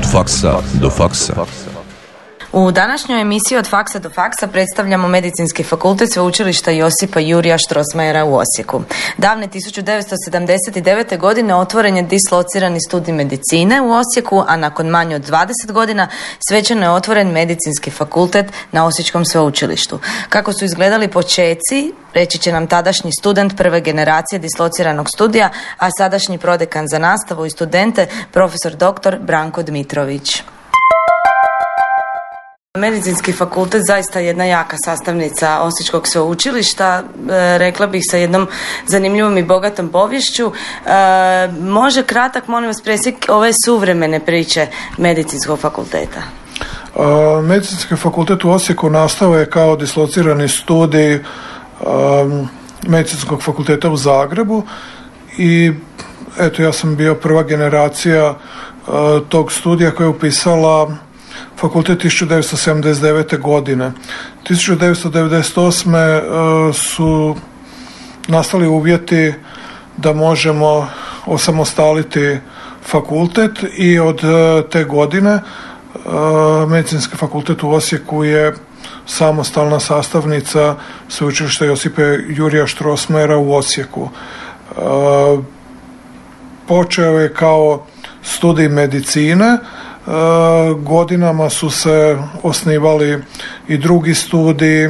Od faksa do faksa. U današnjoj emisiji od faksa do faksa predstavljamo Medicinski fakultet sveučilišta Josipa Jurija Štrosmajera u Osijeku. Davne 1979. godine otvoren je dislocirani studij medicine u Osijeku, a nakon manje od 20 godina svečano je otvoren Medicinski fakultet na Osječkom sveučilištu. Kako su izgledali počeci, reći će nam tadašnji student prve generacije dislociranog studija, a sadašnji prodekan za nastavu i studente, profesor dr. Branko Dmitrović. Medicinski fakultet zaista jedna jaka sastavnica Osječkog sveučilišta, e, rekla bih sa jednom zanimljivom i bogatom povješću. E, može kratak, molim vas, presjek ove suvremene priče Medicinskog fakulteta. E, medicinski fakultet u Osijeku nastao je kao dislocirani studij Medicinskog fakulteta u Zagrebu i eto ja sam bio prva generacija tog studija koja je upisala fakultet 1979. godine. 1998. E, su nastali uvjeti da možemo osamostaliti fakultet i od e, te godine e, Medicinski fakultet u Osijeku je samostalna sastavnica sveučilišta Josipe Jurija Štrosmera u Osijeku. Počeo je kao studij medicine, godinama su se osnivali i drugi studiji,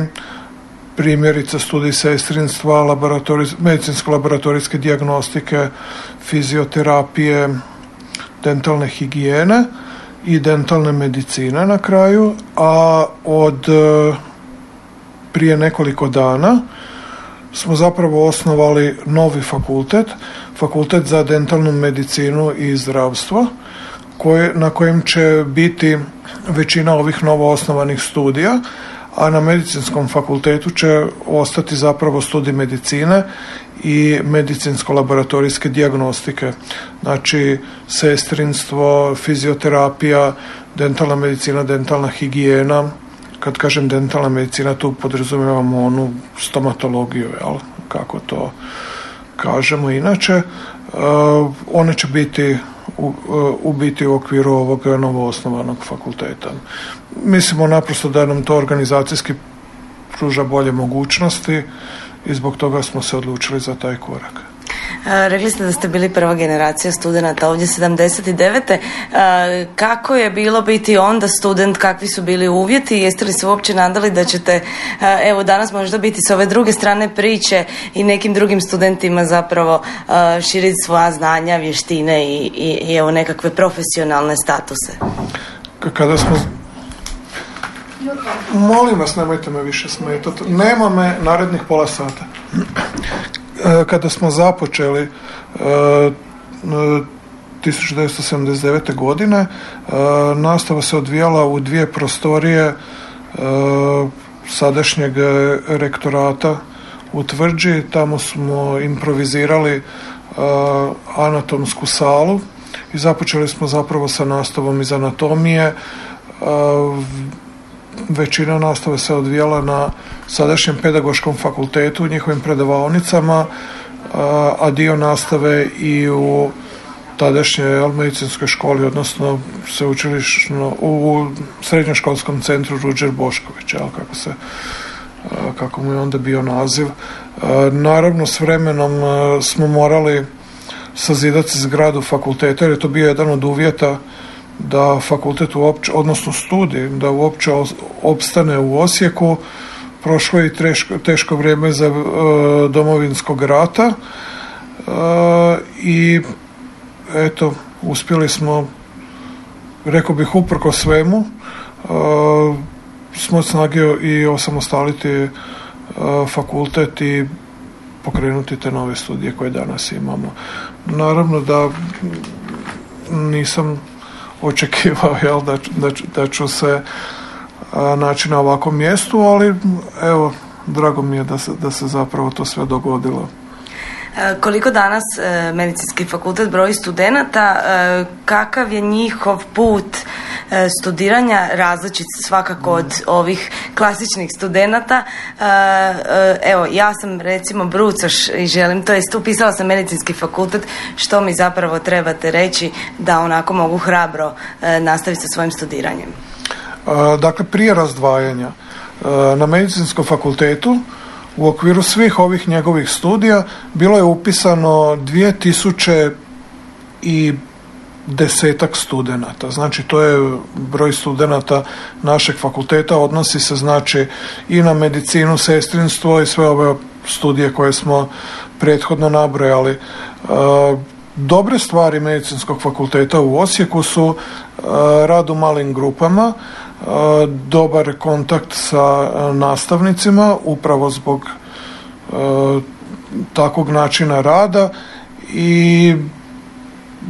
primjerice studij sestrinstva, medicinsko-laboratorijske dijagnostike, fizioterapije, dentalne higijene i dentalne medicine na kraju, a od e, prije nekoliko dana smo zapravo osnovali novi fakultet, fakultet za dentalnu medicinu i zdravstvo, koje, na kojem će biti većina ovih novo osnovanih studija, a na medicinskom fakultetu će ostati zapravo studij medicine i medicinsko-laboratorijske dijagnostike. Znači, sestrinstvo, fizioterapija, dentalna medicina, dentalna higijena. Kad kažem dentalna medicina, tu podrazumijevamo onu stomatologiju, jel? kako to kažemo inače. Uh, one će biti u, u biti u okviru ovog novoosnovanog fakulteta. Mislimo naprosto da nam to organizacijski pruža bolje mogućnosti i zbog toga smo se odlučili za taj korak. Rekli ste da ste bili prva generacija studenata ovdje 79. Kako je bilo biti onda student, kakvi su bili uvjeti, jeste li se uopće nadali da ćete evo danas možda biti s ove druge strane priče i nekim drugim studentima zapravo širiti svoja znanja, vještine i, i, i evo nekakve profesionalne statuse? Kada smo Molim vas, nemojte me više smetati. Nema me narednih pola sata. E, kada smo započeli 1979. E, godine e, nastava se odvijala u dvije prostorije sadašnjeg rektorata u Tvrđi. Tamo smo improvizirali anatomsku salu i započeli smo zapravo sa nastavom iz anatomije većina nastave se odvijala na sadašnjem pedagoškom fakultetu u njihovim predavaonicama, a dio nastave i u tadašnjoj medicinskoj školi, odnosno sveučilišno u srednjoškolskom centru Ruđer Bošković, jel, kako se kako mu je onda bio naziv. Naravno, s vremenom smo morali sazidati zgradu fakulteta, jer je to bio jedan od uvjeta da fakultet uopće, odnosno studij, da uopće opstane u Osijeku. Prošlo je teško, teško vrijeme za e, domovinskog rata e, i eto, uspjeli smo, rekao bih, uprko svemu, e, smo snage i osamostaliti fakultet i pokrenuti te nove studije koje danas imamo. Naravno da nisam očekivao jel, da, da, da ću se naći na ovakvom mjestu, ali evo, drago mi je da se, da se zapravo to sve dogodilo. E, koliko danas e, medicinski fakultet broji studenata, e, kakav je njihov put studiranja, različit svakako od ovih klasičnih studenata. Evo, ja sam recimo brucaš i želim, to jest upisala sam medicinski fakultet, što mi zapravo trebate reći da onako mogu hrabro nastaviti sa svojim studiranjem? Dakle, prije razdvajanja na medicinskom fakultetu u okviru svih ovih njegovih studija bilo je upisano 2000 i desetak studenata. Znači to je broj studenata našeg fakulteta, odnosi se znači i na medicinu, sestrinstvo i sve ove studije koje smo prethodno nabrojali. E, dobre stvari medicinskog fakulteta u Osijeku su e, rad u malim grupama, e, dobar kontakt sa nastavnicima upravo zbog takvog načina rada i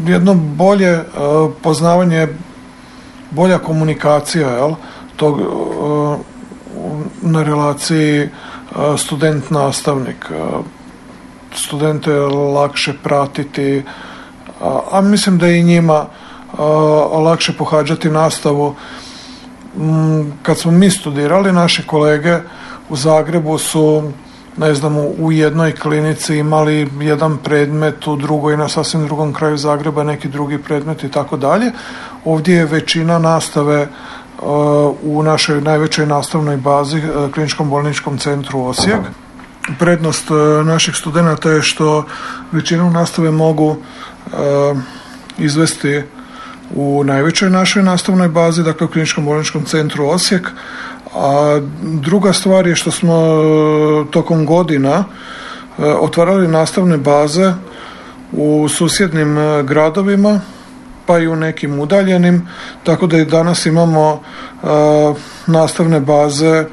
jedno bolje uh, poznavanje, bolja komunikacija jel, tog uh, na relaciji uh, student-nastavnik. Studente je lakše pratiti, a mislim da je i njima lakše pohađati nastavu. Kad smo mi studirali, naši kolege u Zagrebu su ne znam, u jednoj klinici imali jedan predmet, u drugoj na sasvim drugom kraju Zagreba neki drugi predmet i tako dalje. Ovdje je većina nastave uh, u našoj najvećoj nastavnoj bazi, uh, kliničkom bolničkom centru Osijek. Prednost uh, naših studenata je što većinu nastave mogu izvesti u najvećoj našoj nastavnoj bazi, dakle u kliničkom bolničkom centru Osijek, a druga stvar je što smo e, tokom godina e, otvarali nastavne baze u susjednim e, gradovima pa i u nekim udaljenim tako da i danas imamo nastavne baze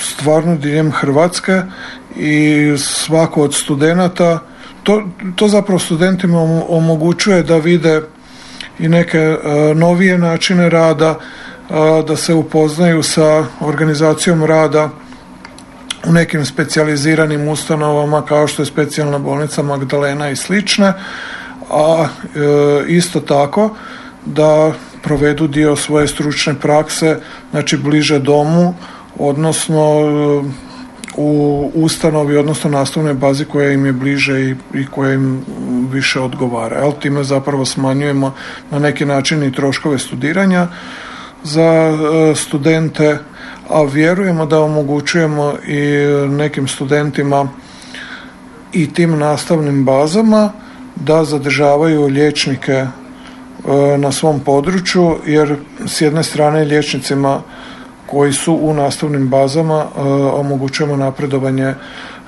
stvarno diljem Hrvatske i svako od studenata. To, to zapravo studentima omogućuje da vide i neke novije načine rada da se upoznaju sa organizacijom rada u nekim specijaliziranim ustanovama kao što je specijalna bolnica Magdalena i slične, a e, isto tako da provedu dio svoje stručne prakse, znači bliže domu, odnosno e, u ustanovi, odnosno nastavnoj bazi koja im je bliže i, i koja im više odgovara. Jel? Time zapravo smanjujemo na neki način i troškove studiranja, za e, studente, a vjerujemo da omogućujemo i nekim studentima i tim nastavnim bazama da zadržavaju liječnike e, na svom području jer s jedne strane liječnicima koji su u nastavnim bazama e, omogućujemo napredovanje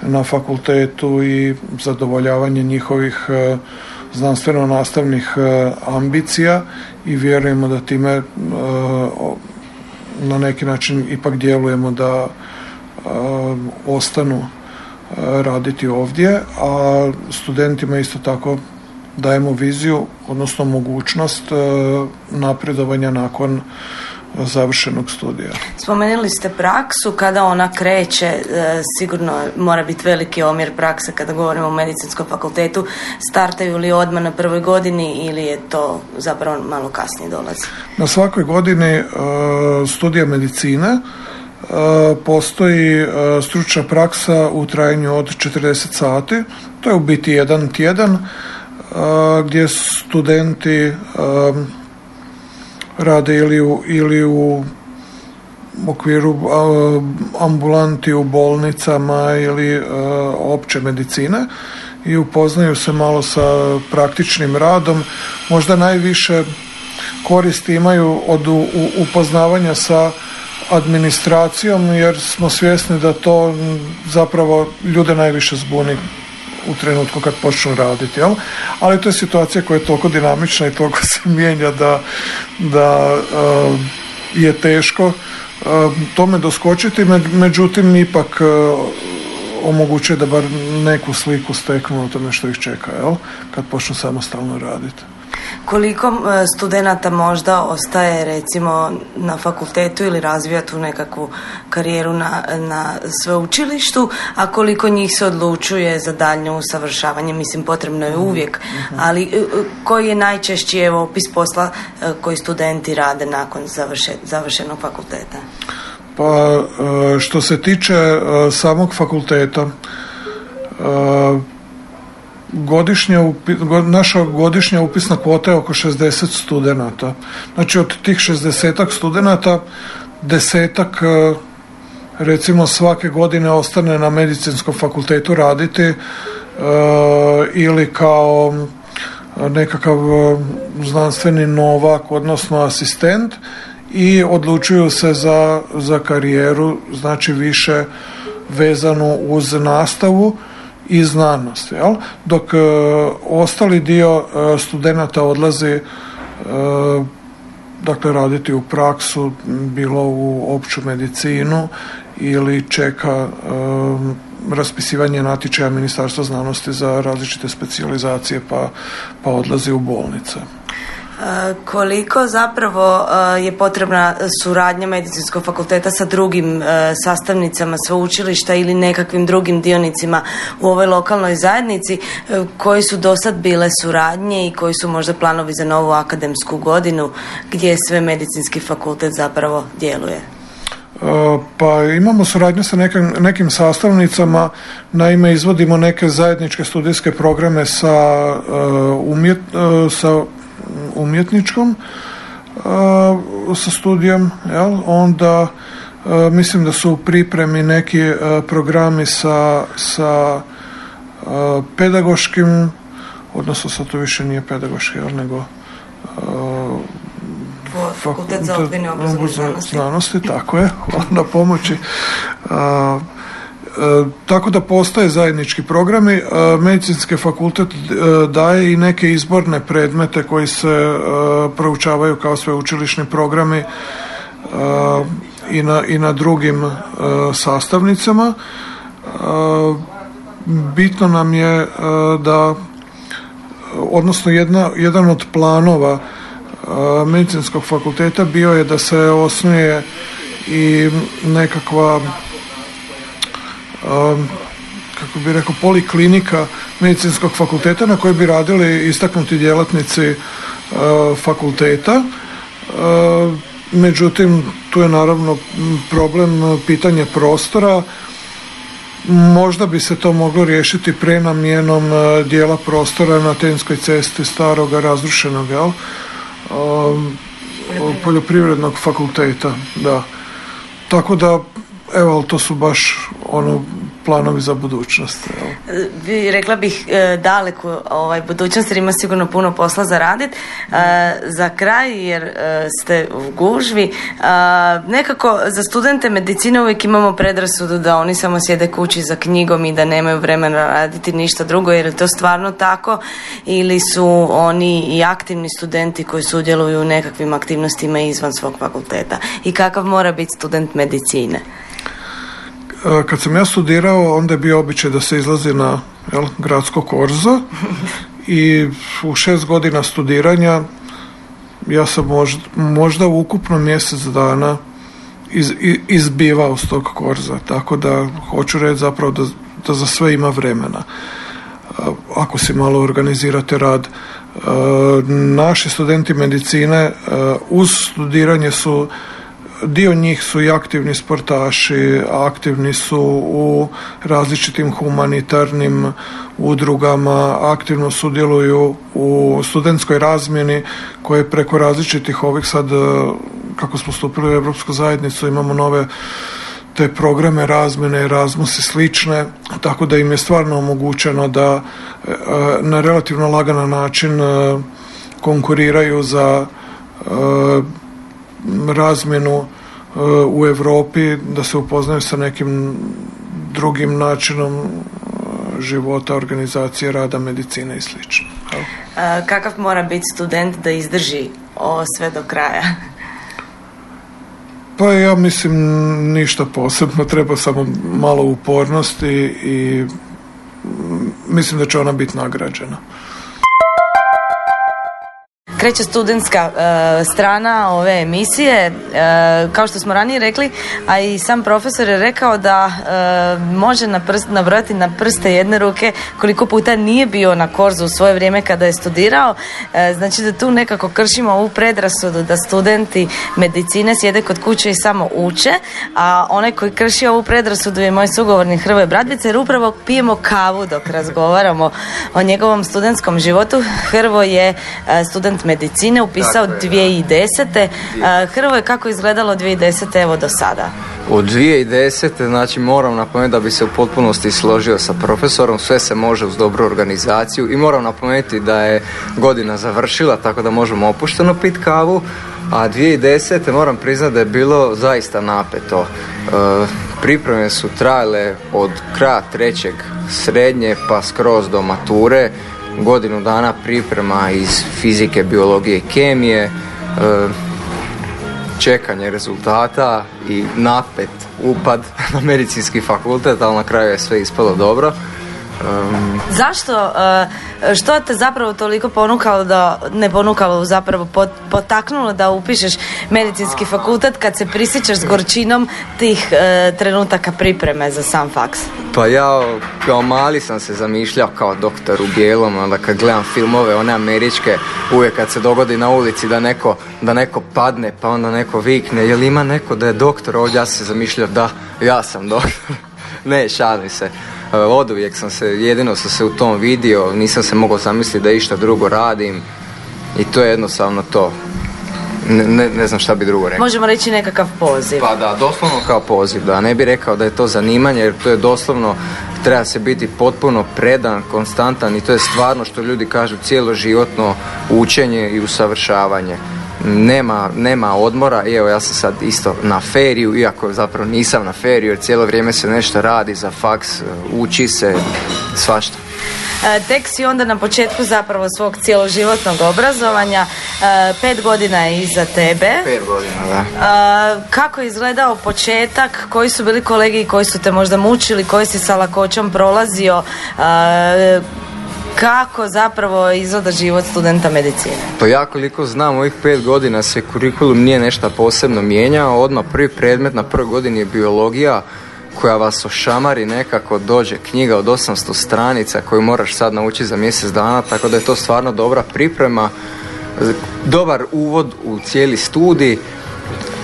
na fakultetu i zadovoljavanje njihovih znanstveno-nastavnih ambicija i vjerujemo da time e, na neki način ipak djelujemo da e, ostanu e, raditi ovdje, a studentima isto tako dajemo viziju, odnosno mogućnost napredovanja nakon završenog studija. Spomenuli ste praksu, kada ona kreće, e, sigurno mora biti veliki omjer prakse kada govorimo o medicinskom fakultetu. Startaju li odmah na prvoj godini ili je to zapravo malo kasnije dolazi? Na svakoj godini e, studija medicine e, postoji stručna praksa u trajanju od 40 sati. To je u biti jedan tjedan gdje studenti rade ili u, ili u okviru ambulanti u bolnicama ili opće medicine i upoznaju se malo sa praktičnim radom. Možda najviše koristi imaju od upoznavanja sa administracijom jer smo svjesni da to zapravo ljude najviše zbuni u trenutku kad počnu raditi. Jel? Ali to je situacija koja je toliko dinamična i toliko se mijenja da, da uh, je teško uh, tome doskočiti, međutim ipak uh, omogućuje da bar neku sliku steknu o tome što ih čeka, jel? kad počnu samostalno raditi. Koliko e, studenata možda ostaje recimo na fakultetu ili razvija tu nekakvu karijeru na, na sveučilištu, a koliko njih se odlučuje za daljnje usavršavanje, mislim potrebno je uvijek, ali e, koji je najčešći evo, opis posla koji studenti rade nakon završenog fakulteta? Pa što se tiče samog fakulteta, godišnja, naša godišnja upisna kvota je oko 60 studenata. Znači od tih 60 studenata desetak e, recimo svake godine ostane na medicinskom fakultetu raditi e, ili kao nekakav e, znanstveni novak, odnosno asistent i odlučuju se za, za karijeru, znači više vezanu uz nastavu i znanost. Jel? Dok e, ostali dio e, studenata odlazi e, dakle raditi u praksu, bilo u opću medicinu ili čeka raspisivanje natječaja Ministarstva znanosti za različite specijalizacije pa, pa odlazi u bolnice. Koliko zapravo e, je potrebna suradnja medicinskog fakulteta sa drugim e, sastavnicama sveučilišta ili nekakvim drugim dionicima u ovoj lokalnoj zajednici e, koji su do sad bile suradnje i koji su možda planovi za novu akademsku godinu gdje sve medicinski fakultet zapravo djeluje? Pa imamo suradnju sa nekim, nekim sastavnicama, naime izvodimo neke zajedničke studijske programe sa, umjet, sa umjetničkom sa studijom, jel? onda mislim da su u pripremi neki programi sa, sa pedagoškim, odnosno sad to više nije pedagoški, jel? nego Fakultet za odgojne znanosti. znanosti. Tako je, hvala na pomoći. E, tako da postoje zajednički programi. E, medicinski fakultet e, daje i neke izborne predmete koji se proučavaju kao sveučilišni programi i na, i na drugim sastavnicama. Bitno nam je da odnosno jedna, jedan od planova medicinskog fakulteta bio je da se osnuje i nekakva kako bi rekao, poliklinika medicinskog fakulteta na kojoj bi radili istaknuti djelatnici uh, fakulteta. Uh, međutim, tu je naravno problem pitanja prostora. Možda bi se to moglo riješiti prenamjenom uh, dijela prostora na Tenskoj cesti staroga razrušenog, jel? Poljoprivrednog fakulteta, da. Tako da Evo, to su baš ono planovi za budućnost. Vi rekla bih e, daleku ovaj, budućnost jer ima sigurno puno posla za radit. E, za kraj jer e, ste u gužvi. Nekako za studente medicine uvijek imamo predrasudu da oni samo sjede kući za knjigom i da nemaju vremena raditi ništa drugo jer je to stvarno tako ili su oni i aktivni studenti koji sudjeluju u nekakvim aktivnostima izvan svog fakulteta i kakav mora biti student medicine? E, kad sam ja studirao, onda je bio običaj da se izlazi na jel, gradsko korzo. I u šest godina studiranja ja sam možda, možda u ukupno mjesec dana iz, izbivao s tog korza, tako da hoću reći zapravo da, da za sve ima vremena. E, ako si malo organizirate rad, e, naši studenti medicine uz studiranje su dio njih su i aktivni sportaši, aktivni su u različitim humanitarnim udrugama, aktivno sudjeluju u studentskoj razmjeni koje preko različitih ovih sad, e, kako smo stupili u Europsku zajednicu, imamo nove te programe razmjene, i slične, tako da im je stvarno omogućeno da e, na relativno laganan način e, konkuriraju za razmjenu e, u Europi, da se upoznaju sa nekim drugim načinom e, života, organizacije rada, medicine i sl. E, kakav mora biti student da izdrži ovo sve do kraja? Pa ja mislim ništa posebno, treba samo malo upornosti i mislim da će ona biti nagrađena. Kreće studentska strana ove emisije. Kao što smo ranije rekli, a i sam profesor je rekao da može na prst, nabrojati na prste jedne ruke koliko puta nije bio na korzu u svoje vrijeme kada je studirao. Znači da tu nekako kršimo ovu predrasudu da studenti medicine sjede kod kuće i samo uče, a onaj koji krši ovu predrasudu je moj sugovornik Hrvoje Bradvice jer upravo pijemo kavu dok razgovaramo o njegovom studentskom životu. Hrvo je e, student medicine, upisao je, 2010. E, Hrvo je kako izgledalo 2010. evo do sada? Od 2010. znači moram napomenuti da bi se u potpunosti složio sa profesorom, sve se može uz dobru organizaciju i moram napomenuti da je godina završila tako da možemo opušteno pit kavu, a 2010. moram priznati da je bilo zaista napeto. E, pripreme su trajale od kraja trećeg srednje pa skroz do mature, godinu dana priprema iz fizike, biologije i kemije, e, čekanje rezultata i napet upad na medicinski fakultet, ali na kraju je sve ispalo dobro. Zašto, e, što te zapravo toliko ponukalo da, ne ponukalo zapravo potaknulo da upišeš medicinski fakultet kad se prisjećaš s gorčinom tih e, trenutaka pripreme za sam faks? Pa ja kao mali sam se zamišljao kao doktor u bijelom, onda kad gledam filmove, one američke, uvijek kad se dogodi na ulici da neko, da neko padne, pa onda neko vikne, jel ima neko da je doktor ovdje, ja se zamišljao da, ja sam doktor. ne, šalim se. E, od uvijek sam se, jedino sam se u tom vidio, nisam se mogao zamisliti da išta drugo radim i to je jednostavno to. Ne, ne, znam šta bi drugo rekao. Možemo reći nekakav poziv. Pa da, doslovno kao poziv, da ne bi rekao da je to zanimanje, jer to je doslovno, treba se biti potpuno predan, konstantan i to je stvarno što ljudi kažu cijelo životno učenje i usavršavanje nema, nema odmora i evo ja sam sad isto na feriju, iako zapravo nisam na feriju jer cijelo vrijeme se nešto radi za faks, uči se, svašta. E, tek si onda na početku zapravo svog cijeloživotnog obrazovanja, e, pet godina je iza tebe. Pet godina, da. E, kako je izgledao početak, koji su bili kolegi koji su te možda mučili, koji si sa lakoćom prolazio, kako zapravo izgleda život studenta medicine? Pa ja koliko znam, ovih pet godina se kurikulum nije nešto posebno mijenjao. Odmah prvi predmet na prvoj godini je biologija koja vas ošamari nekako dođe knjiga od 800 stranica koju moraš sad naučiti za mjesec dana, tako da je to stvarno dobra priprema, dobar uvod u cijeli studij,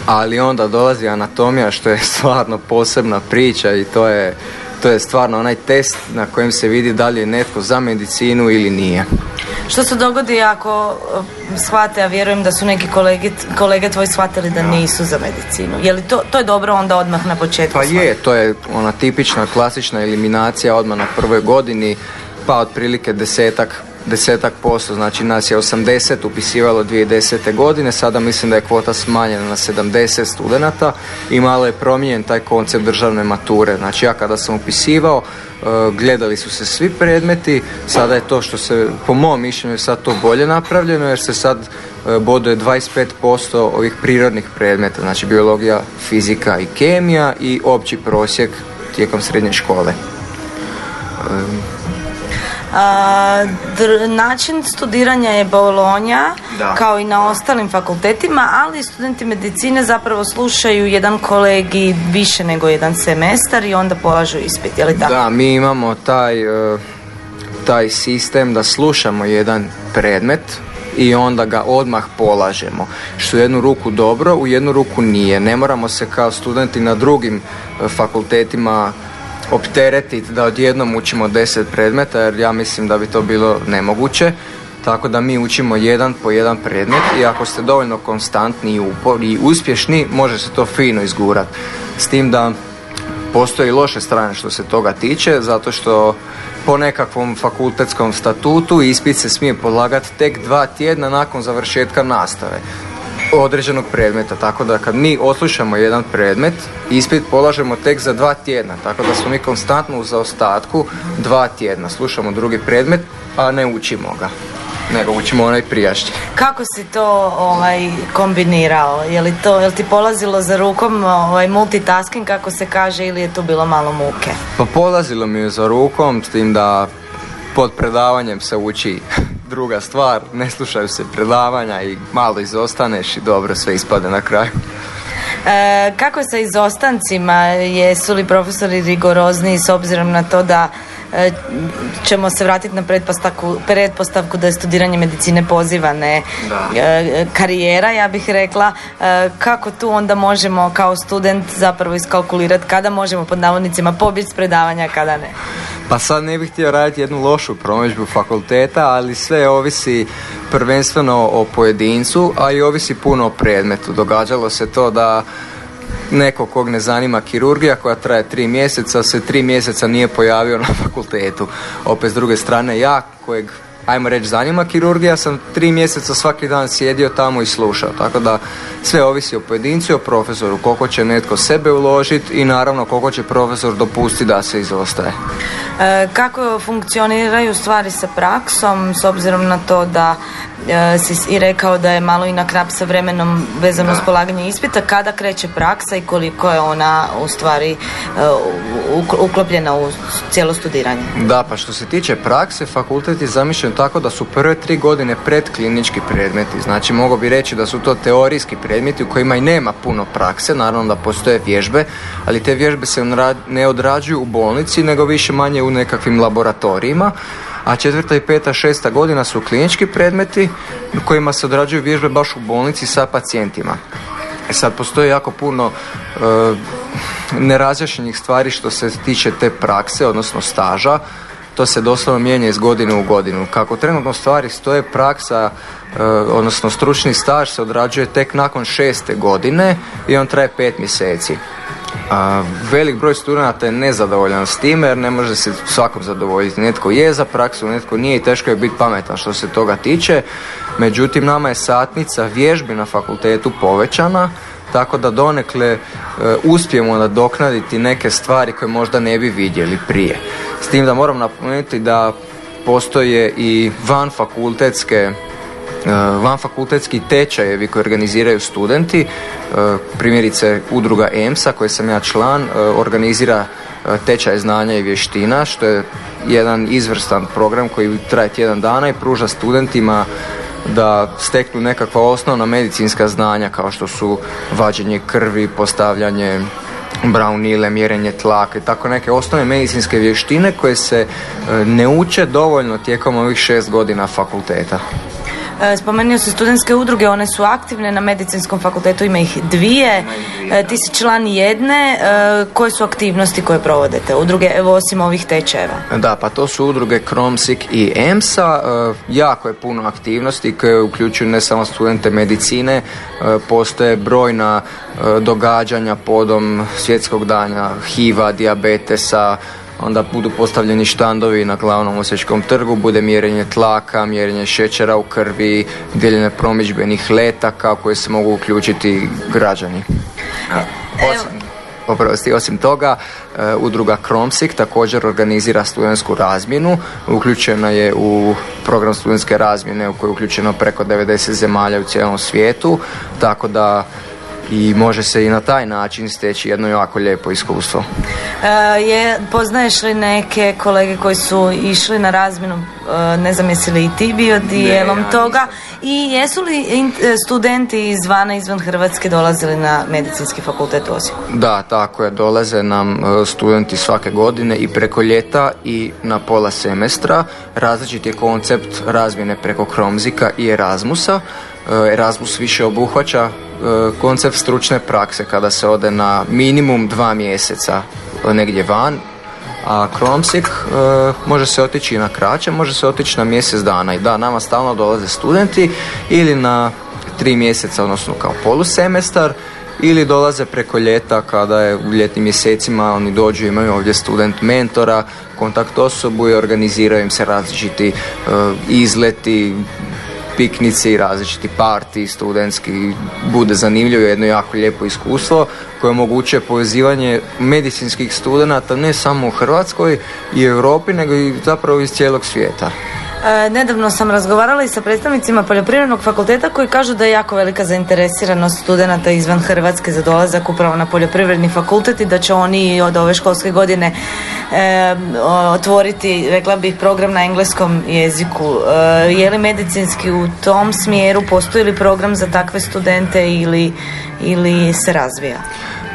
ali onda dolazi anatomija što je stvarno posebna priča i to je to je stvarno onaj test na kojem se vidi da li je netko za medicinu ili nije. Što se dogodi ako eh, shvate, a vjerujem da su neki kolege, kolege tvoji shvatili da nisu za medicinu? Je li to, to je dobro onda odmah na početku? Pa je, to je ona tipična klasična eliminacija odmah na prvoj godini, pa otprilike desetak desetak posto, znači nas je 80 upisivalo 2010. godine, sada mislim da je kvota smanjena na 70 studenata i malo je promijenjen taj koncept državne mature. Znači ja kada sam upisivao, e, gledali su se svi predmeti, sada je to što se, po mom mišljenju je sad to bolje napravljeno jer se sad e, boduje 25% ovih prirodnih predmeta, znači biologija, fizika i kemija i opći prosjek tijekom srednje škole. A, način studiranja je Bolonja, kao i na ostalim fakultetima, ali studenti medicine zapravo slušaju jedan kolegi više nego jedan semestar i onda polažu ispit, je li tako? Da, mi imamo taj, e, taj sistem da slušamo jedan predmet, i onda ga odmah polažemo. Što u jednu ruku dobro, u jednu ruku nije. Ne moramo se kao studenti na drugim e, fakultetima opteretiti da odjednom učimo deset predmeta jer ja mislim da bi to bilo nemoguće. Tako da mi učimo jedan po jedan predmet i ako ste dovoljno konstantni i, upor, i uspješni, može se to fino izgurati. S tim da postoji loše strane što se toga tiče, zato što po nekakvom fakultetskom statutu ispit se smije polagati tek dva tjedna nakon završetka nastave određenog predmeta. Tako da kad mi oslušamo jedan predmet, ispit polažemo tek za dva tjedna. Tako da smo mi konstantno u zaostatku dva tjedna. Slušamo drugi predmet, a ne učimo ga nego učimo onaj prijašnji. Kako si to ovaj, kombinirao? Je li, to, je li ti polazilo za rukom ovaj, multitasking kako se kaže ili je to bilo malo muke? Pa polazilo mi je za rukom s tim da pod predavanjem se uči druga stvar, ne slušaju se predavanja i malo izostaneš i dobro sve ispade na kraju. E, kako sa izostancima? Jesu li profesori rigorozni s obzirom na to da ćemo se vratiti na pretpostavku, pretpostavku da je studiranje medicine pozivane e, karijera, ja bih rekla. E, kako tu onda možemo kao student zapravo iskalkulirati kada možemo pod navodnicima pobjeći s predavanja, kada ne? Pa sad ne bih htio raditi jednu lošu promjeđbu fakulteta, ali sve ovisi prvenstveno o pojedincu, a i ovisi puno o predmetu. Događalo se to da neko kog ne zanima kirurgija koja traje tri mjeseca se tri mjeseca nije pojavio na fakultetu. Opet s druge strane ja kojeg ajmo reći zanima kirurgija, sam tri mjeseca svaki dan sjedio tamo i slušao. Tako da sve ovisi o pojedincu i o profesoru, koliko će netko sebe uložiti i naravno koliko će profesor dopustiti da se izostaje. E, kako funkcioniraju stvari sa praksom s obzirom na to da si i rekao da je malo i na krap sa vremenom vezano s polaganje ispita, kada kreće praksa i koliko je ona u stvari e, uklopljena u cijelo studiranje? Da, pa što se tiče prakse, fakultet je zamišljen tako da su prve tri godine predklinički predmeti. Znači mogu bi reći da su to teorijski predmeti u kojima i nema puno prakse, naravno da postoje vježbe, ali te vježbe se ne odrađuju u bolnici, nego više manje u nekakvim laboratorijima a četvrta i peta, šesta godina su klinički predmeti u kojima se odrađuju vježbe baš u bolnici sa pacijentima. E sad postoji jako puno e, nerazjašnjenih stvari što se tiče te prakse, odnosno staža to se doslovno mijenja iz godine u godinu. Kako trenutno stvari stoje, praksa, e, odnosno stručni staž se odrađuje tek nakon šeste godine i on traje pet mjeseci. A, velik broj studenata je nezadovoljan s time jer ne može se svakom zadovoljiti. Netko je za praksu, netko nije i teško je biti pametan što se toga tiče. Međutim, nama je satnica vježbi na fakultetu povećana tako da donekle e, uspijemo nadoknaditi neke stvari koje možda ne bi vidjeli prije. S tim da moram napomenuti da postoje i van fakultetske e, van fakultetski tečajevi koji organiziraju studenti, e, primjerice udruga EMSA koje sam ja član, organizira tečaj znanja i vještina što je jedan izvrstan program koji traje tjedan dana i pruža studentima da steknu nekakva osnovna medicinska znanja kao što su vađenje krvi, postavljanje braunile, mjerenje tlaka i tako neke osnovne medicinske vještine koje se e, ne uče dovoljno tijekom ovih šest godina fakulteta. E, spomenuo se studentske udruge, one su aktivne na medicinskom fakultetu, ima ih dvije. E, ti si član jedne. E, koje su aktivnosti koje provodite? Udruge, evo osim ovih tečajeva. Da, pa to su udruge Kromsik i EMSA. Jako je puno aktivnosti koje uključuju ne samo studente medicine, postoje brojna događanja podom svjetskog dana HIV-a, diabetesa, onda budu postavljeni štandovi na glavnom osječkom trgu, bude mjerenje tlaka, mjerenje šećera u krvi, dijeljene promičbenih letaka koje se mogu uključiti građani. Osim, oprosti, osim toga, e, udruga Kromsik također organizira studentsku razmjenu, uključena je u program studentske razmjene u kojoj je uključeno preko 90 zemalja u cijelom svijetu, tako da i može se i na taj način steći jedno jako lijepo iskustvo. E, je, poznaješ li neke kolege koji su išli na razmjenu, e, ne znam jesi li i ti bio dijelom toga i jesu li e, studenti izvana izvan Hrvatske dolazili na medicinski fakultet u Osijeku? Da, tako je, dolaze nam studenti svake godine i preko ljeta i na pola semestra. Različit je koncept razmjene preko Kromzika i Erasmusa. Erasmus više obuhvaća E, koncept stručne prakse kada se ode na minimum dva mjeseca negdje van, a Kromsik e, može se otići i na kraće, može se otići na mjesec dana. I da, nama stalno dolaze studenti ili na tri mjeseca, odnosno kao polusemestar ili dolaze preko ljeta kada je u ljetnim mjesecima oni dođu imaju ovdje student mentora, kontakt osobu i organiziraju im se različiti e, izleti, piknici, različiti parti, studentski, bude zanimljivo jedno jako lijepo iskustvo koje omogućuje povezivanje medicinskih studenata ne samo u Hrvatskoj i Europi, nego i zapravo iz cijelog svijeta. E, nedavno sam razgovarala i sa predstavnicima poljoprivrednog fakulteta koji kažu da je jako velika zainteresiranost studenata izvan Hrvatske za dolazak upravo na poljoprivredni fakultet i da će oni od ove školske godine otvoriti, rekla bih, program na engleskom jeziku. E, je li medicinski u tom smjeru? Postoji li program za takve studente ili, ili se razvija?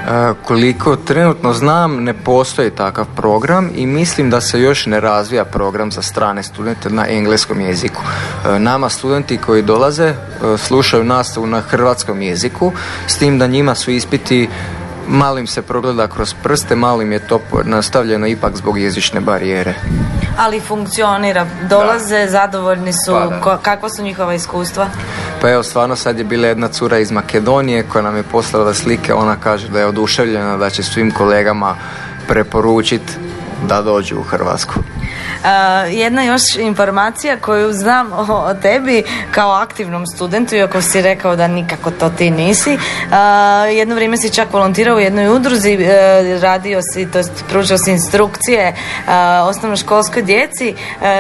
E, koliko trenutno znam, ne postoji takav program i mislim da se još ne razvija program za strane studente na engleskom jeziku. E, nama studenti koji dolaze e, slušaju nastavu na hrvatskom jeziku, s tim da njima su ispiti malo im se progleda kroz prste, malo im je to nastavljeno ipak zbog jezične barijere. Ali funkcionira, dolaze, zadovoljni su, pa, kakva su njihova iskustva? Pa evo, stvarno sad je bila jedna cura iz Makedonije koja nam je poslala slike, ona kaže da je oduševljena, da će svim kolegama preporučiti da dođu u Hrvatsku. Uh, jedna još informacija koju znam o, tebi kao aktivnom studentu, iako si rekao da nikako to ti nisi. Uh, jedno vrijeme si čak volontirao u jednoj udruzi, uh, radio si, to jest pružao si instrukcije osnovnoškolskoj djeci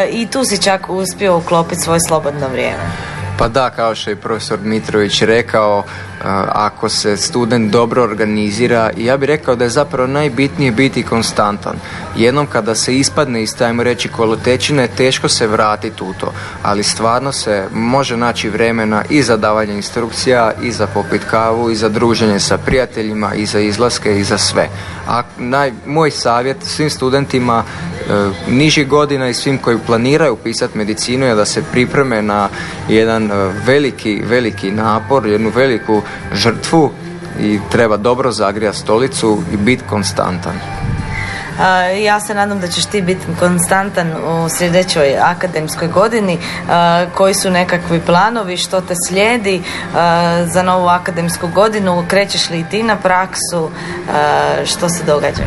i tu si čak uspio uklopiti svoje slobodno vrijeme. Pa da, kao što je profesor Mitrović rekao, ako se student dobro organizira, ja bih rekao da je zapravo najbitnije biti konstantan. Jednom kada se ispadne iz, tajmo reći, kolotečine, teško se vratiti u to, ali stvarno se može naći vremena i za davanje instrukcija, i za popit kavu, i za druženje sa prijateljima, i za izlaske, i za sve. A naj, moj savjet svim studentima e, nižih godina i svim koji planiraju pisati medicinu je da se pripreme na jedan e, veliki, veliki napor, jednu veliku žrtvu i treba dobro zagrijati stolicu i biti konstantan. Ja se nadam da ćeš ti biti konstantan u sljedećoj akademskoj godini. Koji su nekakvi planovi, što te slijedi za novu akademsku godinu? Krećeš li i ti na praksu? Što se događa?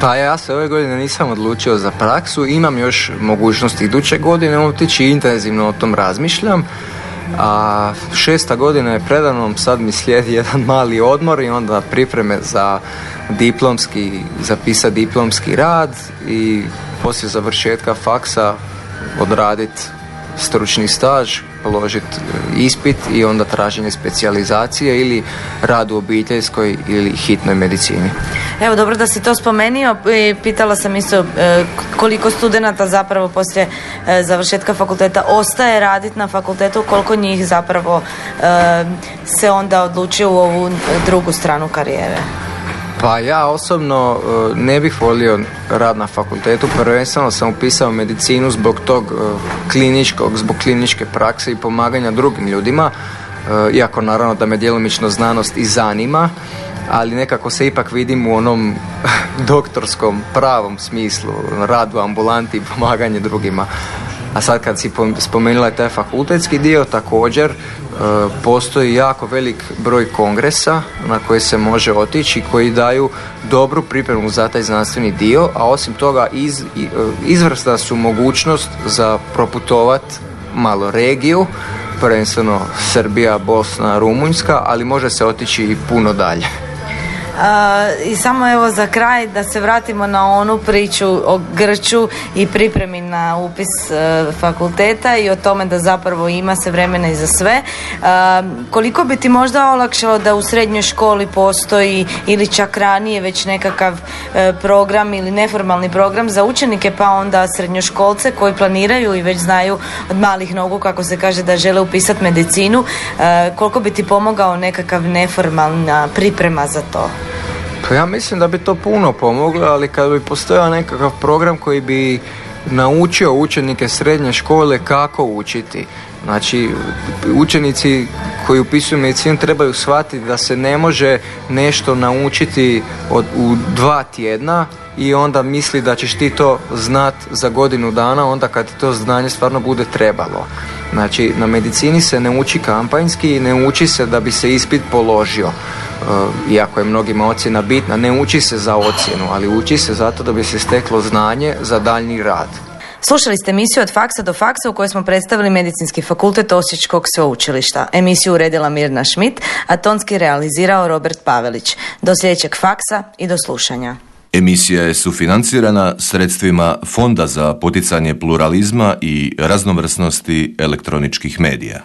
Pa ja se ove godine nisam odlučio za praksu, imam još mogućnost iduće godine otići intenzivno o tom razmišljam a šesta godina je predanom, sad mi slijedi jedan mali odmor i onda pripreme za diplomski, zapisati diplomski rad i poslije završetka faksa odraditi stručni staž, položiti e, ispit i onda traženje specijalizacije ili rad u obiteljskoj ili hitnoj medicini. Evo, dobro da si to spomenio. Pitala sam isto e, koliko studenata zapravo poslije e, završetka fakulteta ostaje raditi na fakultetu, koliko njih zapravo se onda odlučuje u ovu drugu stranu karijere. Pa ja osobno e, ne bih volio rad na fakultetu, prvenstveno sam upisao medicinu zbog tog e, kliničkog, zbog kliničke prakse i pomaganja drugim ljudima, e, iako naravno da me djelomično znanost i zanima, ali nekako se ipak vidim u onom doktorskom pravom smislu, radu ambulanti i pomaganje drugima. A sad kad si spomenula taj fakultetski dio, također postoji jako velik broj kongresa na koje se može otići koji daju dobru pripremu za taj znanstveni dio, a osim toga iz, e, izvrsna su mogućnost za proputovat malo regiju, prvenstveno Srbija, Bosna, Rumunjska, ali može se otići i puno dalje. I samo evo za kraj da se vratimo na onu priču o Grču i pripremi na upis e, fakulteta i o tome da zapravo ima se vremena i za sve. Koliko bi ti možda olakšalo da u srednjoj školi postoji ili čak ranije već nekakav program ili neformalni program za učenike pa onda srednjoškolce koji planiraju i već znaju od malih nogu kako se kaže da žele upisati medicinu. Koliko bi ti pomogao nekakav neformalna priprema za to? Pa ja mislim da bi to puno pomoglo, ali kad bi postojao nekakav program koji bi naučio učenike srednje škole kako učiti. Znači, učenici koji upisuju medicinu trebaju shvatiti da se ne može nešto naučiti od, u dva tjedna i onda misli da ćeš ti to znat za godinu dana onda kad ti to znanje stvarno bude trebalo. Znači, na medicini se ne uči kampanjski i ne uči se da bi se ispit položio. E, iako je mnogima ocjena bitna, ne uči se za ocjenu, ali uči se zato da bi se steklo znanje za daljni rad. Slušali ste emisiju od faksa do faksa u kojoj smo predstavili Medicinski fakultet Osječkog sveučilišta. Emisiju uredila Mirna Šmit, a tonski realizirao Robert Pavelić. Do sljedećeg faksa i do slušanja. Emisija je sufinancirana sredstvima Fonda za poticanje pluralizma i raznovrsnosti elektroničkih medija.